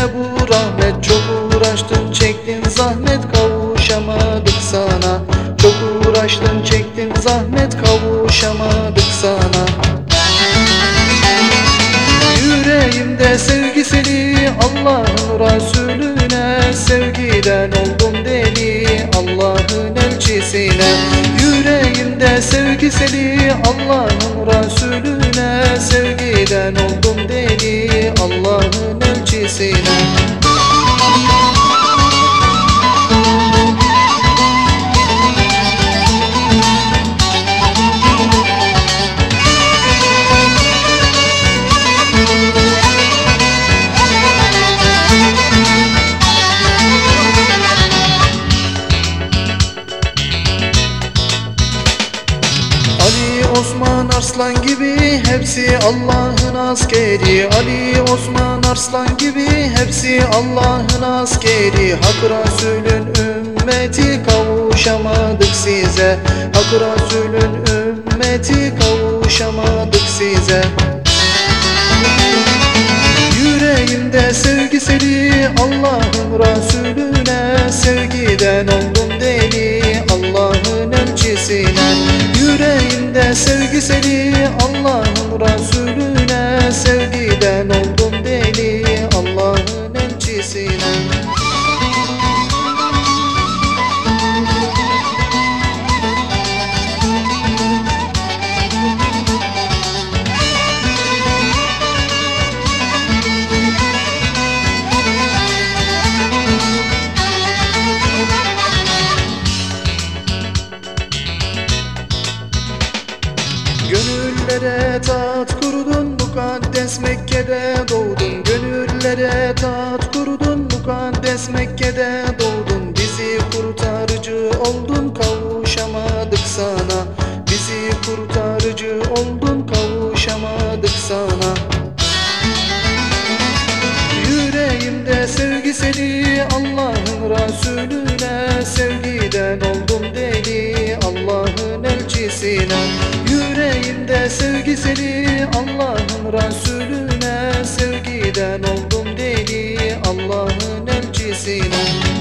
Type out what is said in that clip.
ne bu rahmet? Çok uğraştın çektin zahmet kavuşamadık sana. Çok uğraştın çektin zahmet kavuşamadık sana. Yüreğimde sevgi seni Allah'ın Resulüne Sevgiden oldum deli Allah'ın elçisine. Yüreğimde sevgi seni Allah'ın Resulüne elçisine Osman Arslan gibi hepsi Allah'ın askeri. Ali Osman Arslan gibi hepsi Allah'ın askeri. Hak Resulün ümmeti kavuşamadık size. Hak Resulün ümmeti kavuşamadık size. Yüreğimde sevgiseli Allah'ın Resulüne Yüreğimde sevgiseli Allah'ın Resulüne Gönüllere tat kurdun mukaddes Mekke'de doğdun. Gönüllere tat kurdun mukaddes Mekke'de doğdun. Bizi kurtarıcı oldun kavuşamadık sana. Bizi kurtarıcı oldun kavuşamadık sana. Yüreğimde sevgi seni Allah'ın Resulüne seni Allah'ın Resulüne Sevgiden oldum deli Allah'ın elçisine